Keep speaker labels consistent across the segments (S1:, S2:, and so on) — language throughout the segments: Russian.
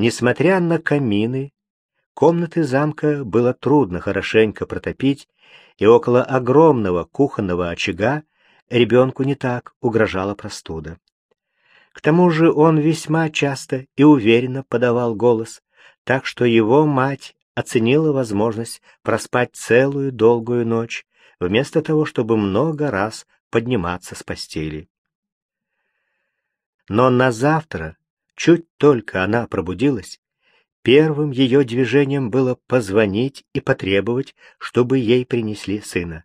S1: Несмотря на камины, комнаты замка было трудно хорошенько протопить, и около огромного кухонного очага ребенку не так угрожала простуда. К тому же он весьма часто и уверенно подавал голос, так что его мать оценила возможность проспать целую долгую ночь, вместо того, чтобы много раз подниматься с постели. Но на завтра, чуть только она пробудилась, первым ее движением было позвонить и потребовать, чтобы ей принесли сына.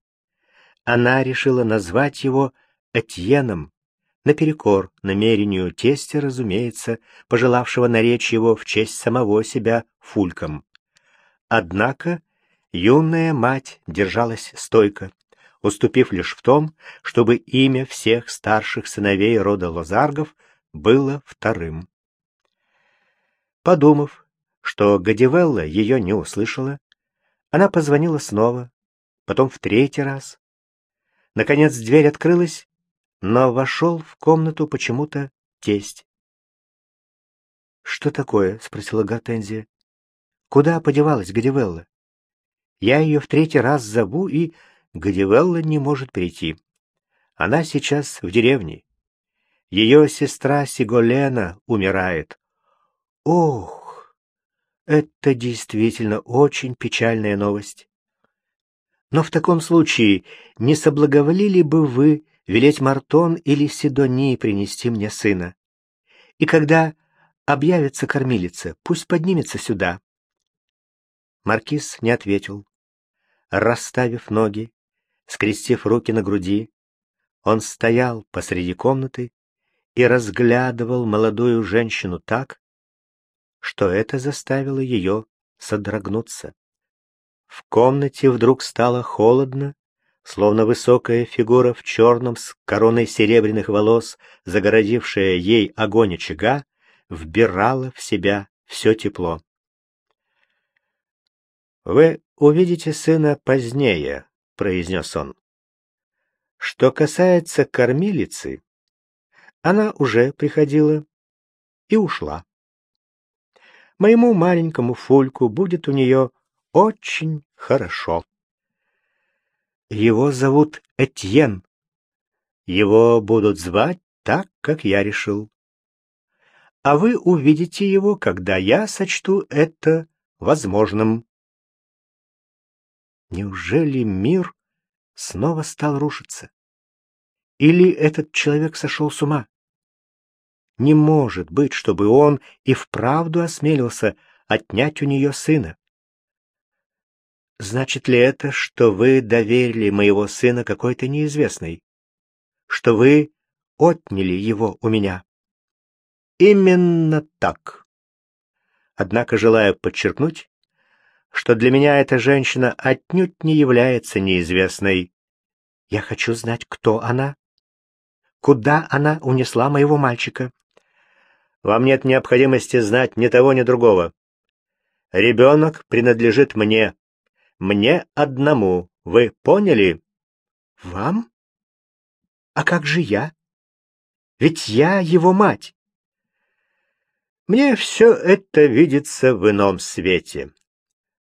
S1: Она решила назвать его Этьеном, наперекор намерению тестя, разумеется, пожелавшего наречь его в честь самого себя Фульком. Однако юная мать держалась стойко, уступив лишь в том, чтобы имя всех старших сыновей рода Лозаргов было вторым. Подумав, что Гадивелла ее не услышала, она позвонила снова, потом в третий раз. Наконец дверь открылась, но вошел в комнату почему-то тесть. «Что такое?» — спросила Гортензия. «Куда подевалась Гадивелла? Я ее в третий раз зову, и Гадивелла не может прийти. Она сейчас в деревне. Ее сестра Сиголена умирает. Ох, это действительно очень печальная новость. Но в таком случае не соблаговолили бы вы велеть Мартон или Сидонии принести мне сына? И когда объявится кормилица, пусть поднимется сюда. Маркиз не ответил. Расставив ноги, скрестив руки на груди, он стоял посреди комнаты и разглядывал молодую женщину так, что это заставило ее содрогнуться. В комнате вдруг стало холодно, словно высокая фигура в черном с короной серебряных волос, загородившая ей огонь очага, вбирала в себя все тепло. «Вы увидите сына позднее», — произнес он. «Что касается кормилицы, она уже приходила и ушла. Моему маленькому Фульку будет у нее очень хорошо. Его зовут Этьен. Его будут звать так, как я решил. А вы увидите его, когда я сочту это возможным. Неужели мир снова стал рушиться? Или этот человек сошел с ума? Не может быть, чтобы он и вправду осмелился отнять у нее сына. Значит ли это, что вы доверили моего сына какой-то неизвестной? Что вы отняли его у меня? Именно так. Однако желаю подчеркнуть, что для меня эта женщина отнюдь не является неизвестной. Я хочу знать, кто она. Куда она унесла моего мальчика? Вам нет необходимости знать ни того, ни другого. Ребенок принадлежит мне. Мне одному. Вы поняли? Вам? А как же я? Ведь я его мать. Мне все это видится в ином свете.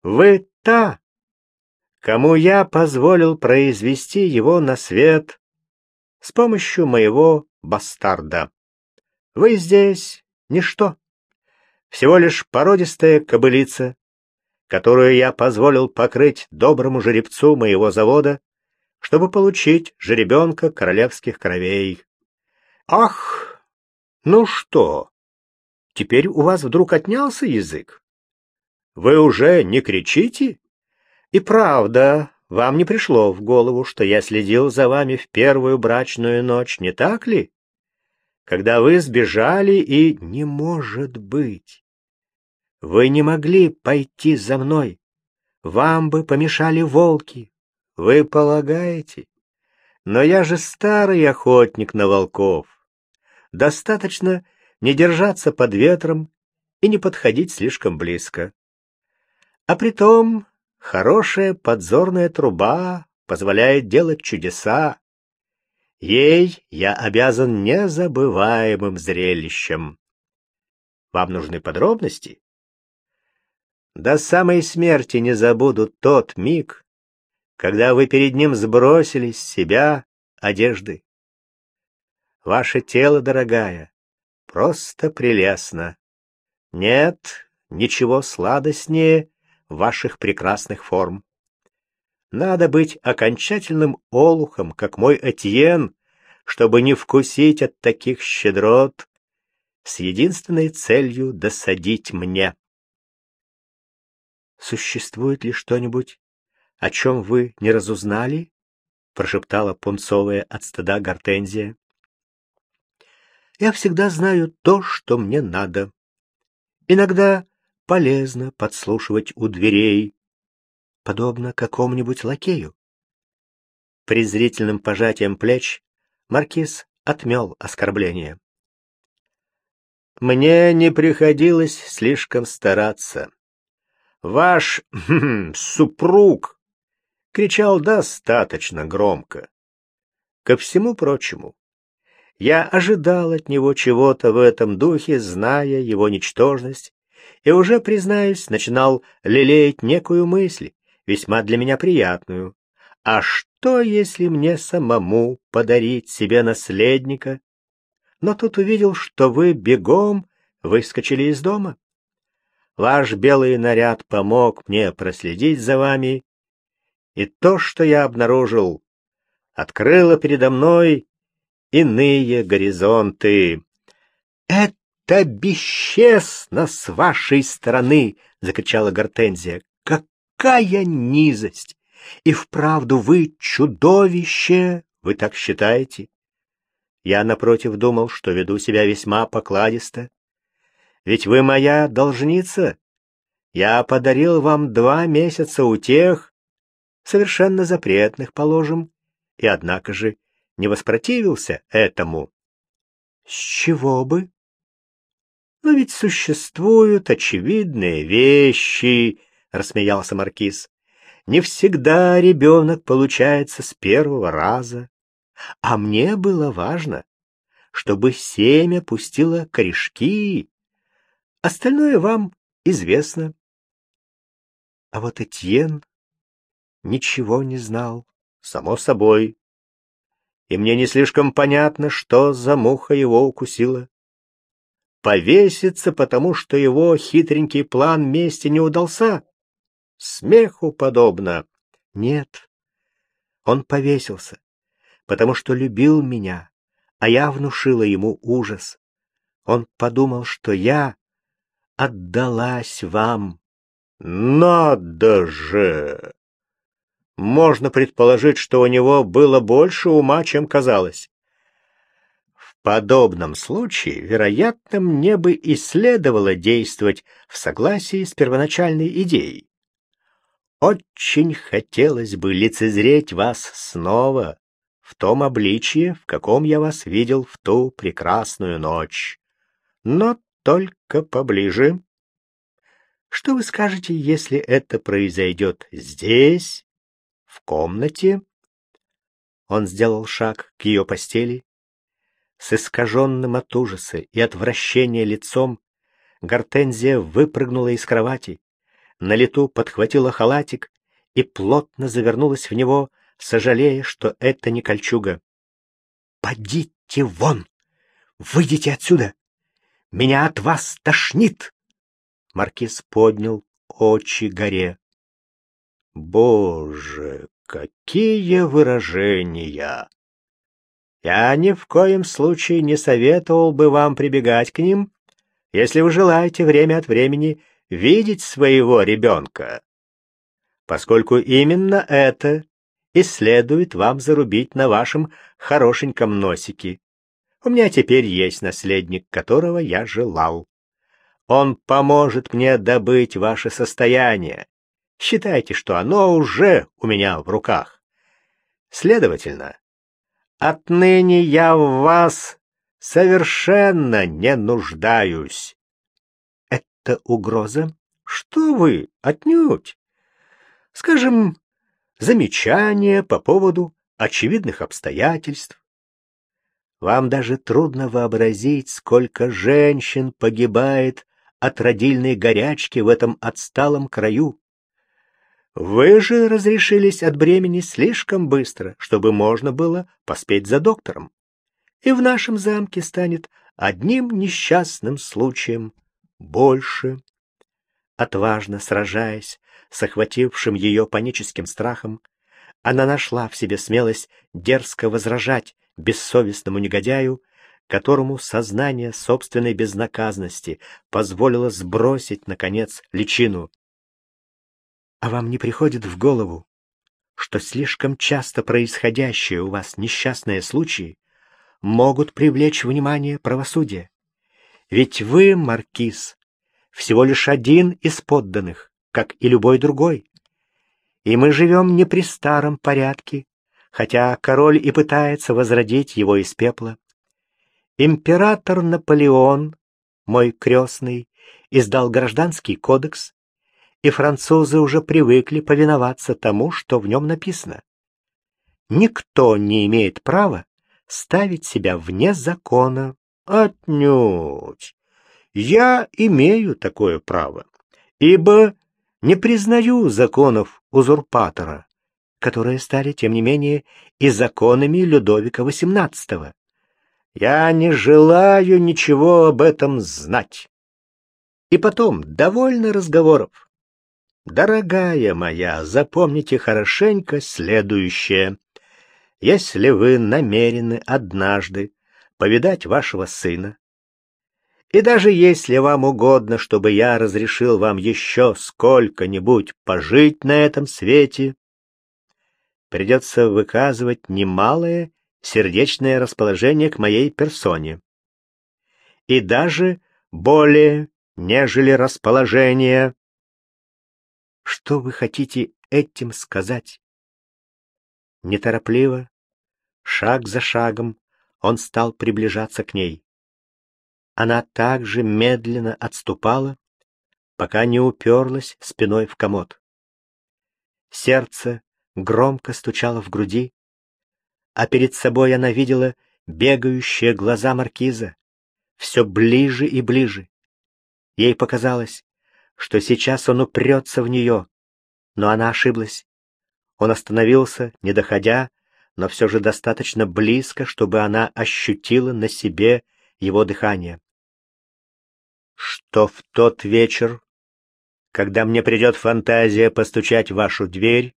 S1: Вы та, кому я позволил произвести его на свет с помощью моего бастарда. Вы здесь ничто. Всего лишь породистая кобылица, которую я позволил покрыть доброму жеребцу моего завода, чтобы получить жеребенка королевских кровей. Ах, ну что, теперь у вас вдруг отнялся язык? Вы уже не кричите? И правда, вам не пришло в голову, что я следил за вами в первую брачную ночь, не так ли? Когда вы сбежали и... Не может быть! Вы не могли пойти за мной. Вам бы помешали волки. Вы полагаете? Но я же старый охотник на волков. Достаточно не держаться под ветром и не подходить слишком близко. А притом хорошая подзорная труба позволяет делать чудеса. Ей я обязан незабываемым зрелищем. Вам нужны подробности? До самой смерти не забуду тот миг, когда вы перед ним сбросили с себя одежды. Ваше тело, дорогая, просто прелестно. Нет ничего сладостнее ваших прекрасных форм. Надо быть окончательным олухом, как мой Этьен, чтобы не вкусить от таких щедрот, с единственной целью досадить мне.
S2: Существует ли что-нибудь, о чем вы не разузнали? прошептала пунцовая от стыда гортензия. Я всегда знаю то, что мне надо. Иногда полезно подслушивать у дверей, подобно какому-нибудь лакею. Презрительным пожатием плеч маркиз отмел оскорбление.
S1: Мне не приходилось слишком стараться. Ваш супруг кричал достаточно громко. Ко всему прочему, я ожидал от него чего-то в этом духе, зная его ничтожность, и уже, признаюсь, начинал лелеять некую мысль, весьма для меня приятную. А что, если мне самому подарить себе наследника? Но тут увидел, что вы бегом выскочили из дома. Ваш белый наряд помог мне проследить за вами, и то, что я обнаружил, открыло передо мной иные горизонты. «Это бесчестно с вашей стороны!» — закричала Гортензия. «Какая низость! И вправду вы чудовище! Вы так считаете?» Я, напротив, думал, что веду себя весьма покладисто. Ведь вы моя должница. Я подарил вам два месяца утех, совершенно запретных, положим, и однако же не воспротивился этому. С чего бы? Но ведь существуют очевидные вещи, рассмеялся маркиз. Не всегда ребенок получается с первого раза. А мне было важно, чтобы семя пустило корешки. Остальное вам известно. А вот Этьен ничего не знал, само собой. И мне не слишком понятно, что за муха его укусила. Повеситься, потому что его хитренький план мести не удался? Смеху подобно. Нет, он повесился, потому что любил меня, а я внушила ему ужас. Он подумал, что я отдалась вам. Надо же! Можно предположить, что у него было больше ума, чем казалось. В подобном случае, вероятно, мне бы и следовало действовать в согласии с первоначальной идеей. Очень хотелось бы лицезреть вас снова в том обличье, в каком я вас видел в ту прекрасную ночь. Но только поближе. Что вы скажете, если это произойдет здесь, в комнате? Он сделал шаг к ее постели. С искаженным от ужаса и отвращения лицом Гортензия выпрыгнула из кровати, на лету подхватила халатик и плотно завернулась в него, сожалея, что это не кольчуга. «Подите вон! Выйдите отсюда! Меня от вас тошнит!» Маркиз поднял очи горе. Боже, какие выражения! Я ни в коем случае не советовал бы вам прибегать к ним, если вы желаете время от времени видеть своего ребенка, поскольку именно это и следует вам зарубить на вашем хорошеньком носике. У меня теперь есть наследник, которого я желал. Он поможет мне добыть ваше состояние, Считайте, что оно уже у меня в руках. Следовательно, отныне я в вас совершенно не нуждаюсь. Это угроза? Что вы, отнюдь. Скажем, замечание по поводу очевидных обстоятельств. Вам даже трудно вообразить, сколько женщин погибает от родильной горячки в этом отсталом краю. Вы же разрешились от бремени слишком быстро, чтобы можно было поспеть за доктором. И в нашем замке станет одним несчастным случаем больше. Отважно сражаясь с охватившим ее паническим страхом, она нашла в себе смелость дерзко возражать бессовестному негодяю, которому сознание собственной безнаказанности позволило сбросить, наконец, личину. А вам не приходит в голову, что слишком часто происходящие у вас несчастные случаи могут привлечь внимание правосудия? Ведь вы, маркиз, всего лишь один из подданных, как и любой другой. И мы живем не при старом порядке, хотя король и пытается возродить его из пепла. Император Наполеон, мой крестный, издал гражданский кодекс, и французы уже привыкли повиноваться тому, что в нем написано. Никто не имеет права ставить себя вне закона. Отнюдь. Я имею такое право, ибо не признаю законов узурпатора, которые стали, тем не менее, и законами Людовика XVIII. Я не желаю ничего об этом знать. И потом, довольно разговоров. Дорогая моя, запомните хорошенько следующее. Если вы намерены однажды повидать вашего сына, и даже если вам угодно, чтобы я разрешил вам еще сколько-нибудь пожить на этом свете, придется выказывать немалое сердечное расположение к моей персоне. И даже более, нежели расположение. Что вы хотите этим сказать? Неторопливо, шаг за шагом, он стал приближаться к ней. Она также медленно отступала, пока не уперлась спиной в комод. Сердце громко стучало в груди, а перед собой она видела бегающие глаза маркиза, все ближе и ближе. Ей показалось, что сейчас он упрется в нее, но она ошиблась. Он остановился, не доходя, но все же достаточно близко, чтобы она ощутила на себе его дыхание что в тот вечер, когда мне придет фантазия постучать в вашу дверь,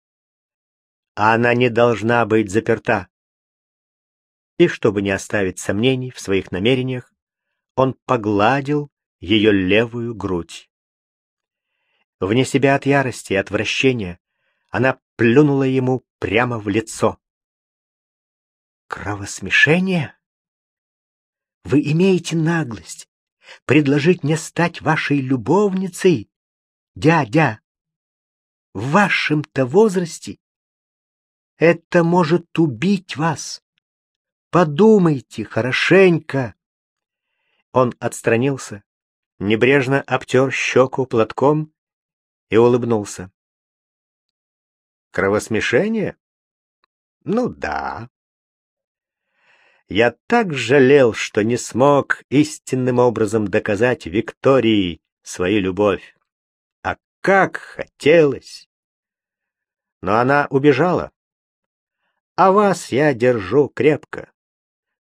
S1: она не должна быть заперта. И чтобы не оставить сомнений в своих намерениях, он погладил ее левую грудь. Вне себя от ярости и отвращения она плюнула ему прямо в лицо. «Кровосмешение? Вы имеете наглость предложить мне стать вашей любовницей, дядя, в вашем-то возрасте. Это может убить вас. Подумайте хорошенько. Он отстранился, небрежно обтер щеку платком и улыбнулся. Кровосмешение? Ну да. Я так жалел, что не смог истинным образом доказать Виктории свою любовь. А как хотелось! Но она убежала. А вас я держу крепко.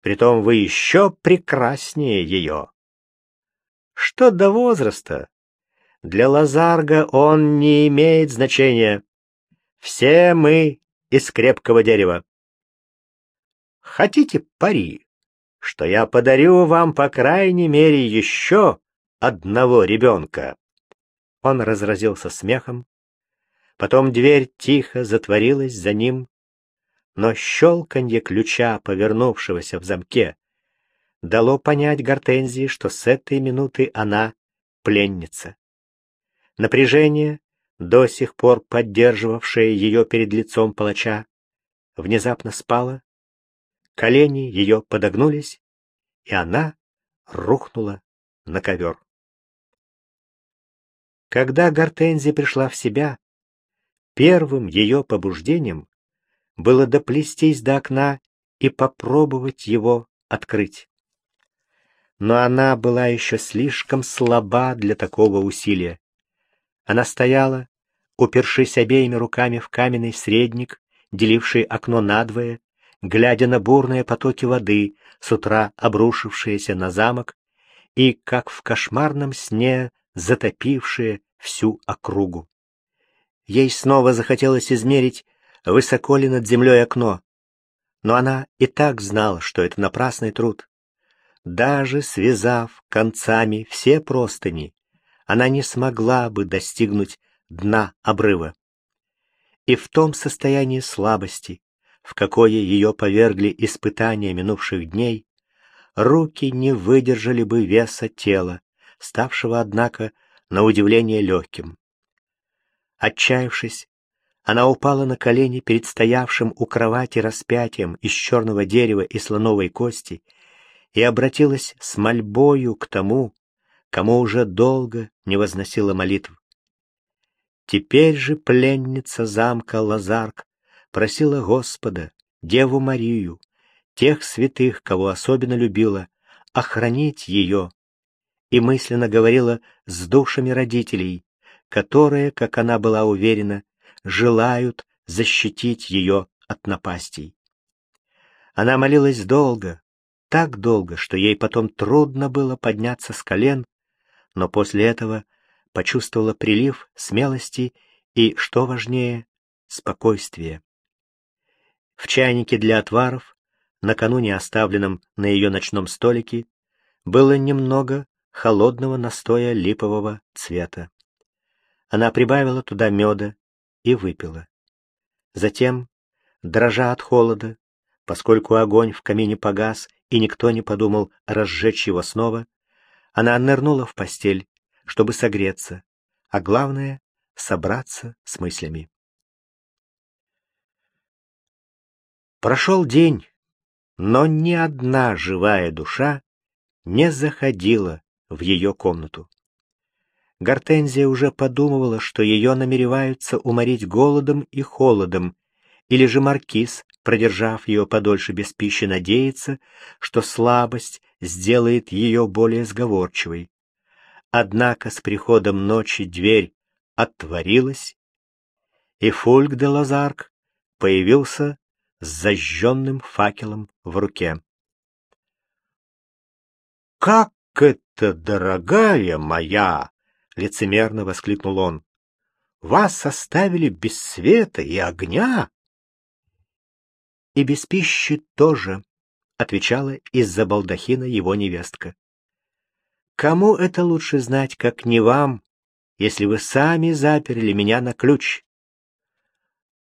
S1: Притом вы еще прекраснее ее. Что до возраста? Для Лазарга он не имеет значения. Все мы из крепкого дерева. Хотите пари, что я подарю вам, по крайней мере, еще одного ребенка?» Он разразился смехом. Потом дверь тихо затворилась за ним, но щелканье ключа, повернувшегося в замке, дало понять Гортензии, что с этой минуты она пленница. Напряжение, до сих пор поддерживавшее ее перед лицом палача, внезапно спало, Колени ее подогнулись, и она рухнула на ковер. Когда Гортензия пришла в себя, первым ее побуждением было доплестись до окна и попробовать его открыть. Но она была еще слишком слаба для такого усилия. Она стояла, упершись обеими руками в каменный средник, деливший окно надвое, глядя на бурные потоки воды, с утра обрушившиеся на замок, и, как в кошмарном сне, затопившие всю округу. Ей снова захотелось измерить, высоко ли над землей окно, но она и так знала, что это напрасный труд. Даже связав концами все простыни, она не смогла бы достигнуть дна обрыва. И в том состоянии слабости, в какое ее повергли испытания минувших дней, руки не выдержали бы веса тела, ставшего, однако, на удивление легким. Отчаявшись, она упала на колени перед стоявшим у кровати распятием из черного дерева и слоновой кости и обратилась с мольбою к тому, кому уже долго не возносила молитв. Теперь же пленница замка Лазарк просила Господа, Деву Марию, тех святых, кого особенно любила, охранить ее, и мысленно говорила с душами родителей, которые, как она была уверена, желают защитить ее от напастей. Она молилась долго, так долго, что ей потом трудно было подняться с колен но после этого почувствовала прилив смелости и, что важнее, спокойствия. В чайнике для отваров, накануне оставленном на ее ночном столике, было немного холодного настоя липового цвета. Она прибавила туда меда и выпила. Затем, дрожа от холода, поскольку огонь в камине погас и никто не подумал разжечь его снова, она нырнула в постель, чтобы согреться, а главное — собраться с мыслями. Прошел день, но ни одна живая душа не заходила в ее комнату. Гортензия уже подумывала, что ее намереваются уморить голодом и холодом, или же маркиз, продержав ее подольше без пищи, надеется, что слабость сделает ее более сговорчивой. Однако с приходом ночи дверь отворилась, и Фольк де Лазарк появился с зажженным факелом в руке. «Как это, дорогая моя!» — лицемерно воскликнул он. «Вас оставили без света и огня!» «И без пищи тоже», — отвечала из-за балдахина его невестка. «Кому это лучше знать, как не вам, если вы сами заперли меня на ключ?»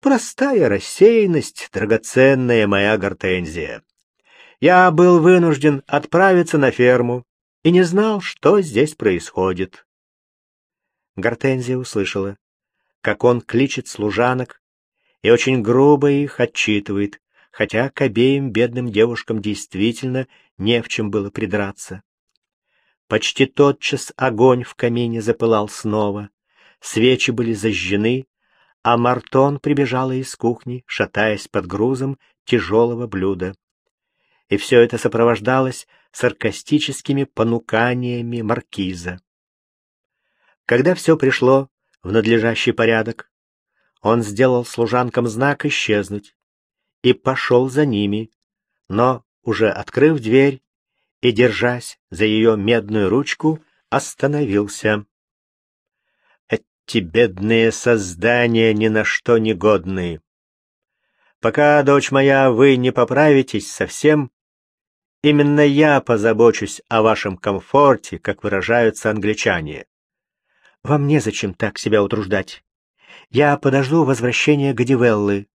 S1: «Простая рассеянность, драгоценная моя гортензия. Я был вынужден отправиться на ферму и не знал, что здесь происходит». Гортензия услышала, как он кличет служанок и очень грубо их отчитывает, хотя к обеим бедным девушкам действительно не в чем было придраться. Почти тотчас огонь в камине запылал снова, свечи были зажжены, а Мартон прибежала из кухни, шатаясь под грузом тяжелого блюда. И все это сопровождалось саркастическими понуканиями маркиза. Когда все пришло в надлежащий порядок, он сделал служанкам знак исчезнуть, и пошел за ними, но, уже открыв дверь и держась за ее медную ручку, остановился. Эти бедные создания ни на что не годны. Пока, дочь моя, вы не поправитесь совсем, именно я позабочусь о вашем комфорте, как выражаются англичане. Вам незачем так себя утруждать. Я подожду возвращения Гадивеллы.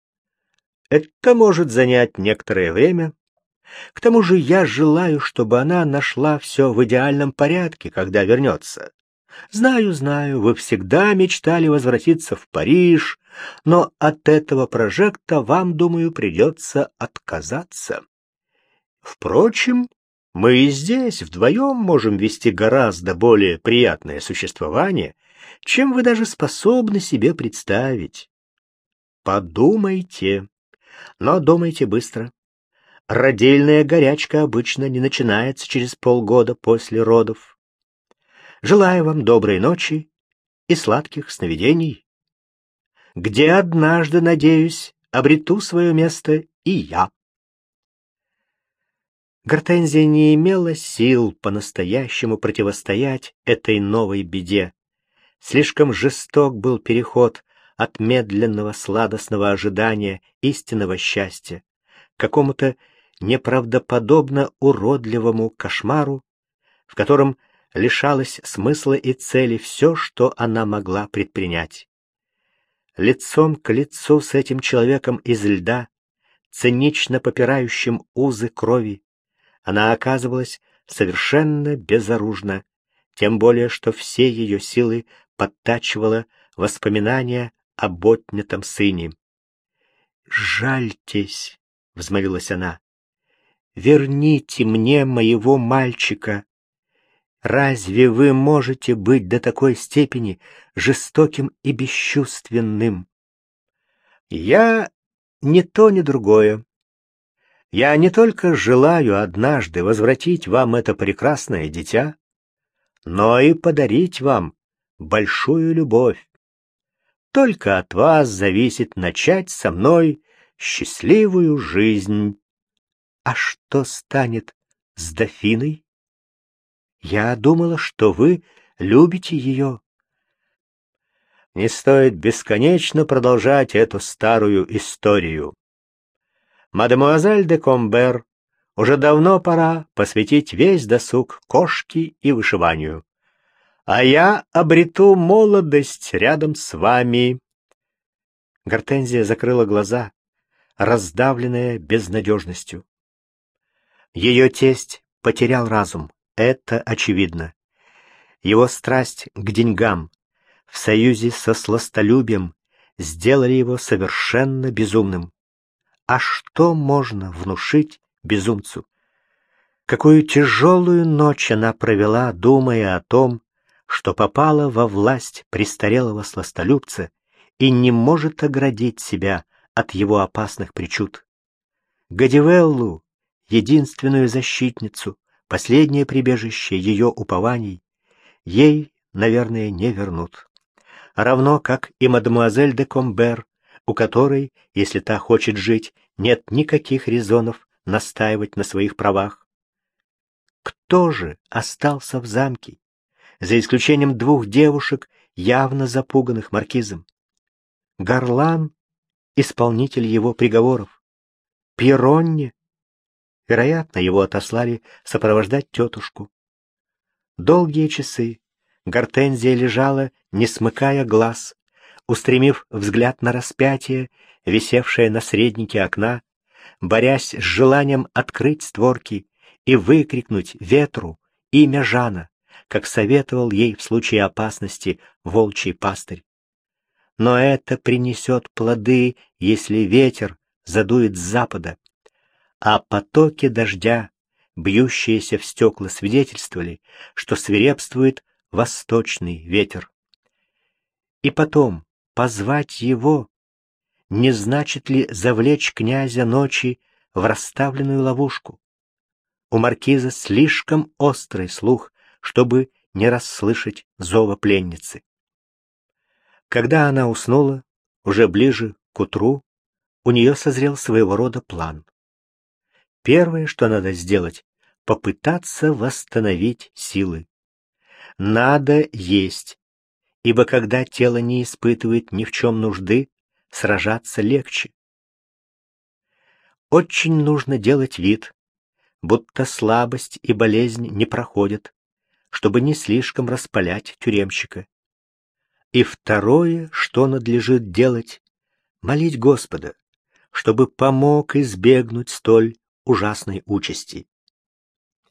S1: Это может занять некоторое время. К тому же я желаю, чтобы она нашла все в идеальном порядке, когда вернется. Знаю, знаю, вы всегда мечтали возвратиться в Париж, но от этого прожекта вам, думаю, придется отказаться. Впрочем, мы и здесь вдвоем можем вести гораздо более приятное существование, чем вы даже способны себе представить. Подумайте но думайте быстро. родильная горячка обычно не начинается через полгода после родов. Желаю вам доброй ночи и сладких сновидений, где однажды, надеюсь, обрету свое место и я. Гортензия не имела сил по-настоящему противостоять этой новой беде. Слишком жесток был переход от медленного сладостного ожидания истинного счастья к какому-то неправдоподобно уродливому кошмару, в котором лишалось смысла и цели все, что она могла предпринять. Лицом к лицу с этим человеком из льда, цинично попирающим узы крови, она оказывалась совершенно безоружна, тем более что все ее силы подтачивало воспоминания об отнятом сыне. «Жальтесь!» — взмолилась она. «Верните мне моего мальчика! Разве вы можете быть до такой степени жестоким и бесчувственным?» «Я не то, ни другое», я не только желаю однажды возвратить вам это прекрасное дитя, но и подарить вам большую любовь. Только от вас зависит начать со мной счастливую жизнь. А что станет с дофиной? Я думала, что вы любите ее. Не стоит бесконечно продолжать эту старую историю. Мадемуазель де Комбер, уже давно пора посвятить весь досуг кошке и вышиванию. А я обрету молодость рядом с вами. Гортензия закрыла глаза, раздавленная безнадежностью. Ее тесть потерял разум, это очевидно. Его страсть к деньгам в союзе со сластолюбием сделали его совершенно безумным. А что можно внушить безумцу? Какую тяжелую ночь она провела, думая о том, что попала во власть престарелого сластолюбца и не может оградить себя от его опасных причуд. Гадивеллу, единственную защитницу, последнее прибежище ее упований, ей, наверное, не вернут. Равно как и мадемуазель де Комбер, у которой, если та хочет жить, нет никаких резонов настаивать на своих правах. Кто же остался в замке, за исключением двух девушек, явно запуганных маркизом? Гарлан, исполнитель его приговоров, Пиронни, вероятно, его отослали сопровождать тетушку. Долгие часы Гортензия лежала, не смыкая глаз, устремив взгляд на распятие, висевшее на среднике окна, борясь с желанием открыть створки и выкрикнуть ветру имя Жана, как советовал ей в случае опасности волчий пастырь. Но это принесет плоды, если ветер задует с запада, а потоки дождя, бьющиеся в стекла, свидетельствовали, что свирепствует восточный ветер. И потом, Позвать его не значит ли завлечь князя ночи в расставленную ловушку? У маркиза слишком острый слух, чтобы не расслышать зова пленницы. Когда она уснула, уже ближе к утру, у нее созрел своего рода план. Первое, что надо сделать, попытаться восстановить силы. Надо есть, ибо когда тело не испытывает ни в чем нужды, сражаться легче. Очень нужно делать вид, будто слабость и болезнь не проходят, чтобы не слишком распалять тюремщика. И второе, что надлежит делать, молить Господа, чтобы помог избегнуть столь ужасной участи.